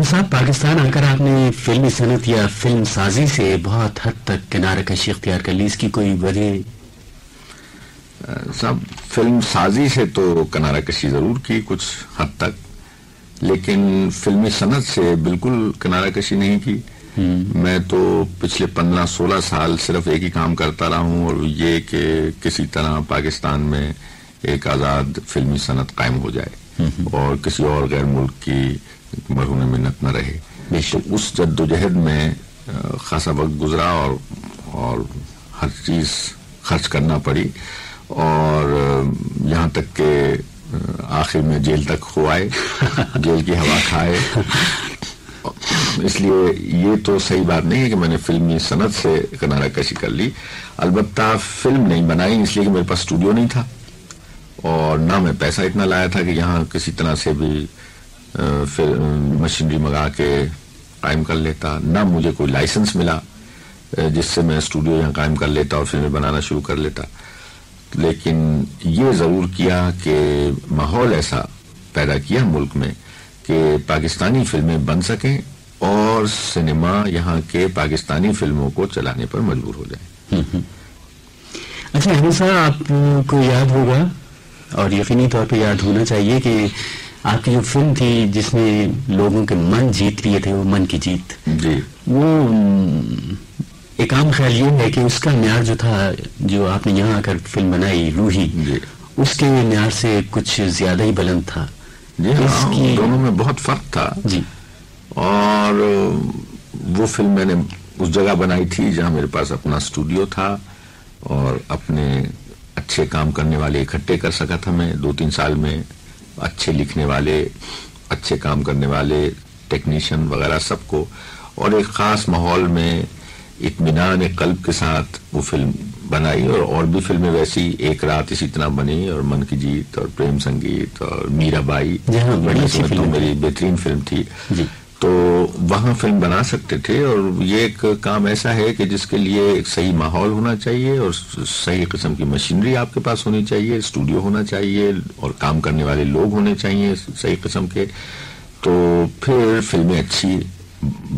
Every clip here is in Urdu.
احمد صاحب پاکستان آ کر آپ نے فلمی صنعت یا فلم سازی سے بہت حد تک کنارہ کشی اختیار کر لی اس کی کوئی وجہ؟ صاحب فلم سازی سے تو کنارہ کشی ضرور کی کچھ حد تک لیکن فلمی صنعت سے بالکل کنارہ کشی نہیں کی۔ میں تو پچھلے پندرہ سولہ سال صرف ایک ہی کام کرتا رہا ہوں اور یہ کہ کسی طرح پاکستان میں ایک آزاد فلمی صنعت قائم ہو جائے اور کسی اور غیر ملک کی مرہون منت نہ رہے اس جد و جہد میں خاصا وقت گزرا اور اور ہر چیز خرچ کرنا پڑی۔ اور یہاں تک کہ آخر میں جیل تک ہوائے جیل کی ہوا کھائے۔ اس لیے یہ تو صحیح بات نہیں ہے کہ میں نے فلمی صنعت سے کنارہ کشی کر لی۔ البتہ فلم نہیں بنائی اس لیے کہ میرے پاس اسٹوڈیو نہیں تھا۔ اور نہ میں پیسہ اتنا لایا تھا کہ یہاں کسی طرح سے بھی مشینری منگا کے قائم کر لیتا۔ نہ مجھے کوئی لائسنس ملا جس سے میں اسٹوڈیو یہاں قائم کر لیتا اور فلمیں بنانا شروع کر لیتا۔ لیکن یہ ضرور کیا کہ ماحول ایسا پیدا کیا ملک میں کہ پاکستانی فلمیں بن سکیں اور سنیما یہاں کے پاکستانی فلموں کو چلانے پر مجبور ہو جائے اچھا احمد صاحب، آپ کو یاد ہوگا اور یقینی طور پہ یاد ہونا چاہیے کہ آپ کی جو فلم تھی جس نے لوگوں کے من جیت لیے تھے وہ من کی جیت جی۔ وہ ایک عام خیال یہ ہے کہ اس کا معیار جو تھا جو آپ نے یہاں آ کر فلم بنائی روحی جی۔ اس کے معیار سے کچھ زیادہ ہی بلند تھا۔ جی ہاں دونوں میں بہت فرق تھا۔ جی۔ اور وہ فلم میں نے اس جگہ بنائی تھی جہاں میرے پاس اپنا اسٹوڈیو تھا اور اپنے اچھے کام کرنے والے اکٹھے کر سکا تھا میں دو تین سال میں۔ اچھے لکھنے والے اچھے کام کرنے والے ٹیکنیشین وغیرہ سب کو اور ایک خاص ماحول میں اطمینان قلب کے ساتھ وہ فلم بنائی اور اور بھی فلمیں ویسی ایک رات اسی طرح بنی اور من کی جیت اور پریم سنگیت اور میرا بائی میری بہترین فلم تھی۔ جی۔ وہاں فلم بنا سکتے تھے اور یہ ایک کام ایسا ہے کہ جس کے لیے ایک صحیح ماحول ہونا چاہیے اور صحیح قسم کی مشینری آپ کے پاس ہونی چاہیے، اسٹوڈیو ہونا چاہیے اور کام کرنے والے لوگ ہونے چاہیے صحیح قسم کے۔ تو پھر فلمیں اچھی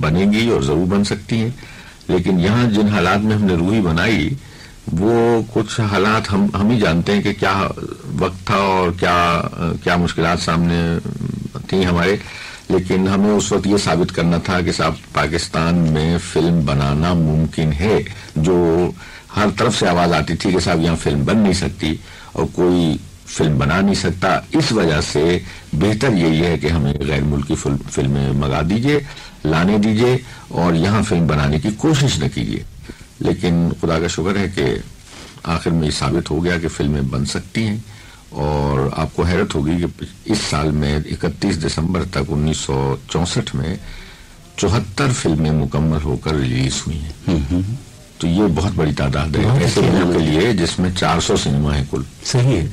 بنے گی اور ضرور بن سکتی ہیں۔ لیکن یہاں جن حالات میں ہم نے روحی بنائی، وہ کچھ حالات ہم ہم ہی جانتے ہیں کہ کیا وقت تھا اور کیا کیا مشکلات سامنے تھیں ہمارے۔ لیکن ہمیں اس وقت یہ ثابت کرنا تھا کہ صاحب پاکستان میں فلم بنانا ممکن ہے، جو ہر طرف سے آواز آتی تھی کہ صاحب یہاں فلم بن نہیں سکتی اور کوئی فلم بنا نہیں سکتا۔ اس وجہ سے بہتر یہی ہے کہ ہمیں غیر ملکی فلمیں منگا دیجیے، لانے دیجیے اور یہاں فلم بنانے کی کوشش نہ کیجیے لیکن خدا کا شکر ہے کہ آخر میں یہ ثابت ہو گیا کہ فلمیں بن سکتی ہیں۔ اور آپ کو حیرت ہوگی کہ اس سال میں اکتیس دسمبر تک انیس سو چونسٹھ میں چوہتر فلمیں مکمل ہو کر ریلیز ہوئی ہیں۔ تو یہ بہت بڑی تعداد ہے۔ ایسے کے لیے جس میں چار سو سنیما ہیں کل۔ صحیح ہے۔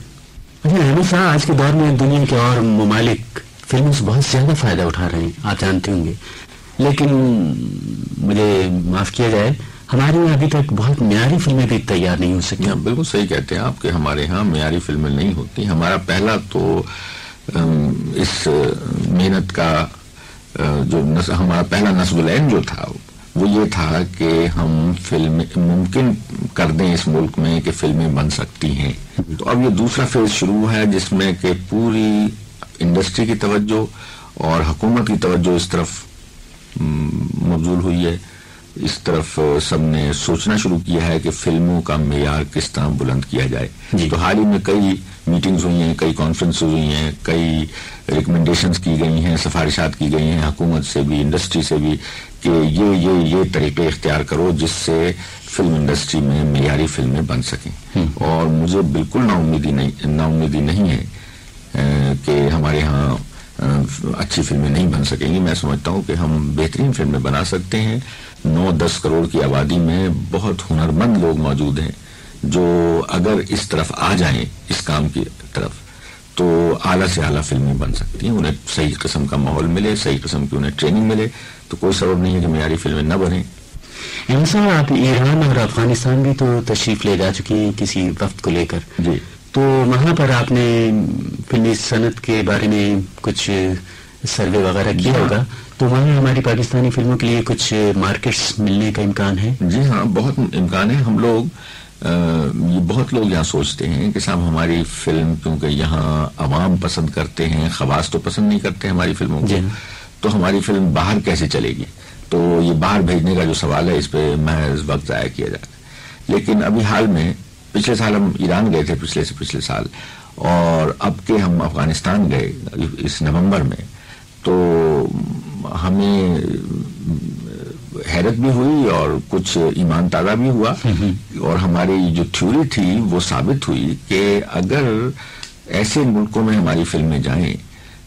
اچھا آج کے دور میں دنیا کے اور ممالک فلموں سے بہت زیادہ فائدہ اٹھا رہے ہیں آپ جانتے ہوں گے۔ لیکن مجھے معاف کیا جائے ہمارے یہاں ابھی تک بہت معیاری فلمیں بھی تیار نہیں ہو سکی ہاں، بالکل صحیح کہتے ہیں آپ کہ ہمارے ہاں معیاری فلمیں نہیں ہوتی۔ ہمارا پہلا تو اس محنت کا جو ہمارا پہلا نصب العین جو تھا، وہ یہ تھا کہ ہم فلم ممکن کر دیں اس ملک میں کہ فلمیں بن سکتی ہیں۔ تو اب یہ دوسرا فیز شروع ہے جس میں کہ پوری انڈسٹری کی توجہ اور حکومت کی توجہ اس طرف مبزول ہوئی ہے۔ اس طرف سب نے سوچنا شروع کیا ہے کہ فلموں کا معیار کس طرح بلند کیا جائے۔ جی۔ تو حال ہی میں کئی میٹنگز ہوئی ہیں کئی کانفرنس ہوئی ہیں کئی ریکمنڈیشنز کی گئی ہیں سفارشات کی گئی ہیں حکومت سے بھی انڈسٹری سے بھی کہ یہ یہ یہ طریقے اختیار کرو جس سے فلم انڈسٹری میں معیاری فلمیں بن سکیں۔ اور مجھے بالکل نا امیدی نہیں نا امیدی نہیں ہے کہ ہمارے ہاں اچھی فلمیں نہیں بن سکیں گی۔ میں سمجھتا ہوں کہ ہم بہترین فلمیں بنا سکتے ہیں۔ نو دس کروڑ کی آبادی میں بہت ہنرمند لوگ موجود ہیں جو اگر اس طرف آ جائیں اس کام کی طرف تو اعلیٰ سے اعلیٰ فلمیں بن سکتی ہیں۔ انہیں صحیح قسم کا ماحول ملے صحیح قسم کی انہیں ٹریننگ ملے تو کوئی سبب نہیں ہے کہ معیاری فلمیں نہ بنیں۔ صاحب آپ ایران اور افغانستان بھی تو تشریف لے جا چکی ہیں کسی وقت کو لے کر۔ جی۔ تو وہاں پر آپ نے فلمی صنعت کے بارے میں کچھ سروے وغیرہ کیا جی ہاں۔ ہوگا؟ تو وہاں ہماری پاکستانی فلموں کے لیے کچھ مارکیٹس ملنے کا امکان ہے؟ جی ہاں بہت امکان ہے۔ ہم لوگ بہت لوگ یہاں سوچتے ہیں کہ صاحب ہماری فلم کیونکہ یہاں عوام پسند کرتے ہیں خواص تو پسند نہیں کرتے ہماری فلموں کو جی ہاں۔ تو ہماری فلم باہر کیسے چلے گی؟ تو یہ باہر بھیجنے کا جو سوال ہے اس پہ محض وقت ضائع کیا جائے لیکن ابھی حال میں پچھلے سال ہم ایران گئے تھے پچھلے سے پچھلے سال۔ اور اب کے ہم افغانستان گئے اس نومبر میں تو ہمیں حیرت بھی ہوئی اور کچھ ایمان تازہ بھی ہوا۔ اور ہماری جو تھیوری تھی وہ ثابت ہوئی کہ اگر ایسے ملکوں میں ہماری فلمیں جائیں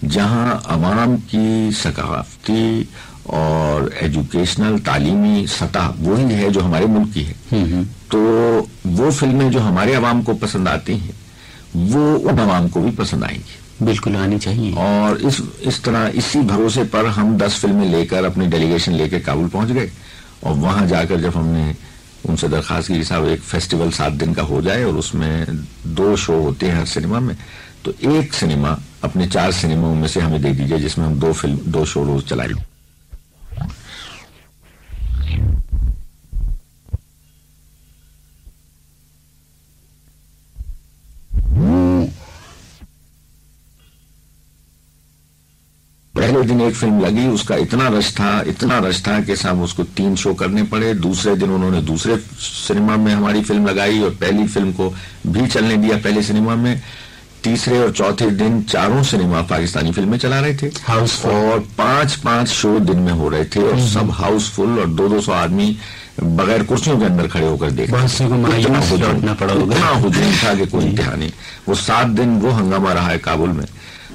جہاں عوام کی ثقافتی اور ایجوکیشنل تعلیمی سطح وہی ہے جو ہمارے ملک کی ہے تو وہ فلمیں جو ہمارے عوام کو پسند آتی ہیں وہ ان عوام کو بھی پسند آئیں گی۔ بالکل آنی چاہیے۔ اور اس اس طرح اسی بھروسے پر ہم دس فلمیں لے کر اپنی ڈیلیگیشن لے کے کابل پہنچ گئے۔ اور وہاں جا کر جب ہم نے ان سے درخواست کی صاحب ایک فیسٹیول سات دن کا ہو جائے اور اس میں دو شو ہوتے ہیں ہر سنیما میں تو ایک سنیما اپنے چار سنیماؤں میں سے ہمیں دے دیجیے جس میں ہم دو فلم دو شو روز چلائیں دن ایک فلم لگی اس کا اتنا رش تھا اتنا رش تھا کہ صاحب اس کو تین شو کرنے پڑے۔ دوسرے دن انہوں نے دوسرے سنیما میں ہماری فلم لگائی اور پہلی فلم کو بھی چلنے دیا پہلے سنیما میں۔ تیسرے اور چوتھے دن چاروں سنیما پاکستانی فلمیں چلا رہے تھے۔ ہاؤس فل اور پانچ پانچ شو دن میں ہو رہے تھے اور سب ہاؤس فل اور دو دو سو آدمی بغیر کرسیوں کے اندر کھڑے ہو کر دیکھ ہجوم تھا کہ کوئی انتہا نہیں۔ وہ سات دن وہ ہنگامہ رہا ہے کابل میں۔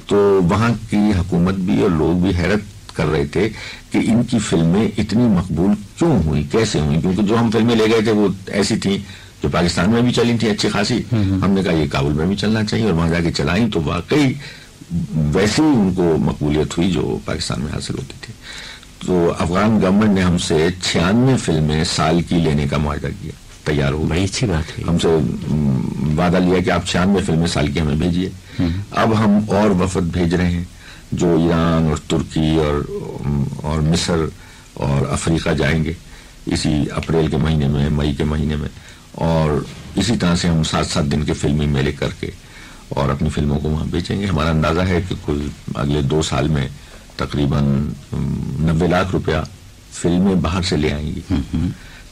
تو وہاں کی حکومت بھی اور لوگ بھی حیرت کر رہے تھے کہ ان کی فلمیں اتنی مقبول کیوں ہوئی کیسے ہوئی کیونکہ جو ہم فلمیں لے گئے تھے وہ ایسی تھیں جو پاکستان میں بھی چلی تھی اچھی خاصی۔ ہم نے کہا یہ کابل میں بھی چلنا چاہیے اور وہاں جا کے چلائیں تو واقعی ویسے ہی ان کو مقبولیت ہوئی جو پاکستان میں حاصل ہوتی تھی۔ تو افغان گورنمنٹ نے ہم سے چھیانوے فلمیں سال کی لینے کا معاہدہ کیا۔ تیار ہو بڑی اچھی بات ہے۔ ہم سے وعدہ لیا کہ آپ چھیانوے فلمیں سال کی ہمیں بھیجیے۔ اب ہم اور وفد بھیج رہے ہیں۔ جو ایران اور ترکی اور اور مصر اور افریقہ جائیں گے۔ اسی اپریل کے مہینے میں مئی کے مہینے میں۔ اور اسی طرح سے ہم سات سات دن کے فلمی میلے کر کے اور اپنی فلموں کو وہاں بیچیں گے۔ ہمارا اندازہ ہے کہ کل اگلے دو سال میں تقریباً نبے لاکھ روپیہ فلمیں باہر سے لے آئیں گی۔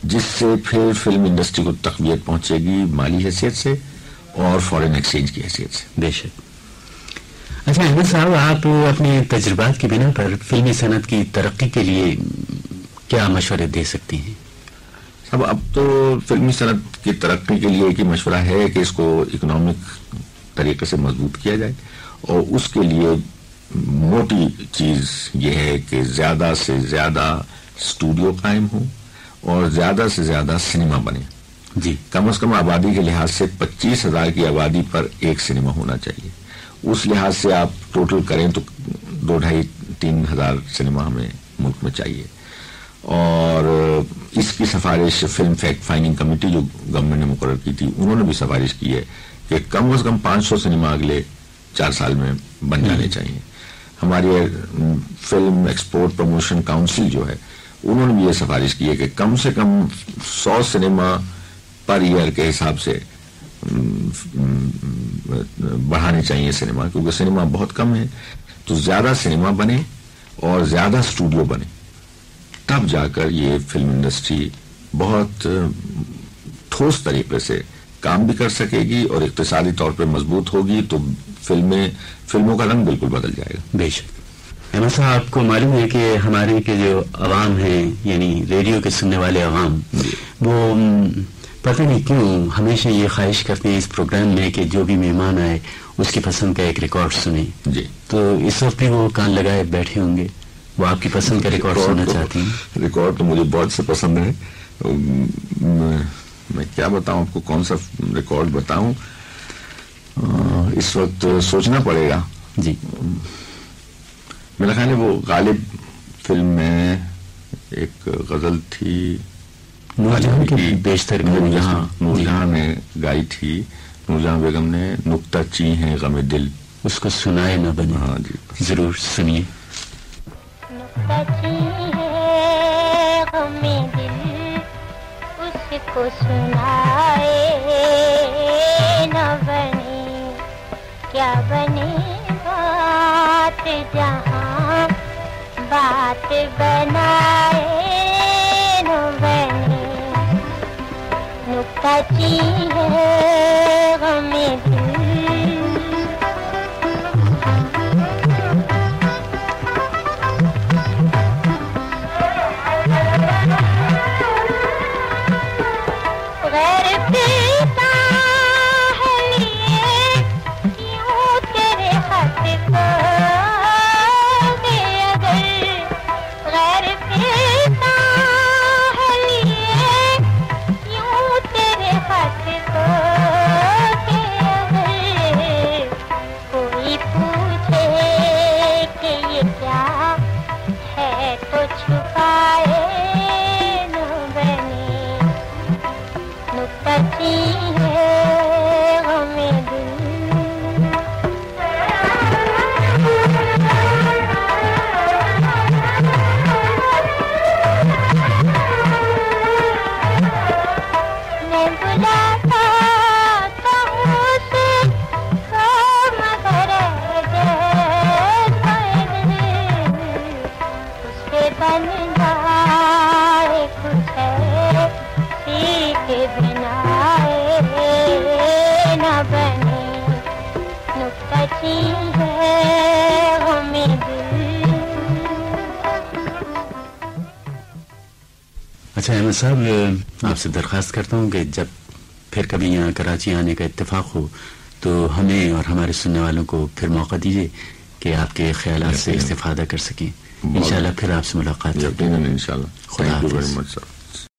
جس سے پھر فلم انڈسٹری کو تقویت پہنچے گی مالی حیثیت سے اور فورن ایکسچینج کی حیثیت سے۔ بے شک۔ اچھا احمد صاحب آپ اپنے تجربات کی بنا پر فلمی صنعت کی ترقی کے لیے کیا مشورے دے سکتے ہیں؟ اب اب تو فلمی صنعت کی ترقی کے لیے ایک ہی مشورہ ہے کہ اس کو اکنامک طریقے سے مضبوط کیا جائے اور اس کے لیے موٹی چیز یہ ہے کہ زیادہ سے زیادہ اسٹوڈیو قائم ہوں۔ اور زیادہ سے زیادہ سنیما بنے۔ جی۔ کم از کم آبادی کے لحاظ سے پچیس ہزار کی آبادی پر ایک سنیما ہونا چاہیے۔ اس لحاظ سے آپ ٹوٹل کریں تو دو ڈھائی تین ہزار سنیما ہمیں ملک میں چاہیے۔ اور اس کی سفارش فلم فیکٹ فائننگ کمیٹی جو گورنمنٹ نے مقرر کی تھی انہوں نے بھی سفارش کی ہے کہ کم از کم پانچ سو سنیما اگلے چار سال میں بن جانے چاہیے۔ ہماری فلم ایکسپورٹ پروموشن کاؤنسل جو ہے انہوں نے بھی یہ سفارش کی ہے کہ کم سے کم سو سنیما پر ایئر کے حساب سے بڑھانے چاہیے سنیما، کیونکہ سنیما بہت کم ہے۔ تو زیادہ سنیما بنے اور زیادہ اسٹوڈیو بنے۔ تب جا کر یہ فلم انڈسٹری بہت ٹھوس طریقے سے کام بھی کر سکے گی اور اقتصادی طور پہ مضبوط ہوگی، تو فلمیں، فلموں کا رنگ بالکل بدل جائے گا۔ بے شک۔ احمد صاحب آپ کو معلوم ہے کہ ہمارے کے جو عوام ہیں یعنی ریڈیو کے سننے والے عوام وہ پتہ نہیں کیوں ہمیشہ یہ خواہش کرتے ہیں اس پروگرام میں کہ جو بھی مہمان آئے اس کی پسند کا ایک ریکارڈ سنیں۔ جی۔ تو اس وقت بھی وہ کان لگائے بیٹھے ہوں گے۔ وہ آپ کی پسند کا ریکارڈ سننا چاہتی ہیں؟ ریکارڈ تو مجھے بہت سے پسند ہے میں کیا بتاؤں آپ کو؟ کون سا ریکارڈ بتاؤں؟ اس وقت سوچنا پڑے گا۔ جی۔ میرا خیال ہے وہ غالب فلم میں ایک غزل تھی۔ نورجہاں کی بیشتر نورجہاں نورجہاں نے گائی تھی۔ نورجہاں بیگم نے نکتہ چی ہیں غم دل۔ اس کو سنائے نہ بنے۔ ہاں جی۔ ضرور سنیے۔ نکچی ہے غم دل۔ اس کو سنائے نہ بنے۔ کیا بنے؟ جہاں بات بنائے نو بنے نکچی ہے غم اچھا احمد صاحب آپ سے درخواست کرتا ہوں کہ جب پھر کبھی یہاں کراچی آنے کا اتفاق ہو تو ہمیں اور ہمارے سننے والوں کو پھر موقع دیجیے کہ آپ کے خیالات سے۔ استفادہ کر سکیں۔ انشاءاللہ پھر آپ سے ملاقات ہوگی۔ انشاءاللہ۔ خدا حافظ۔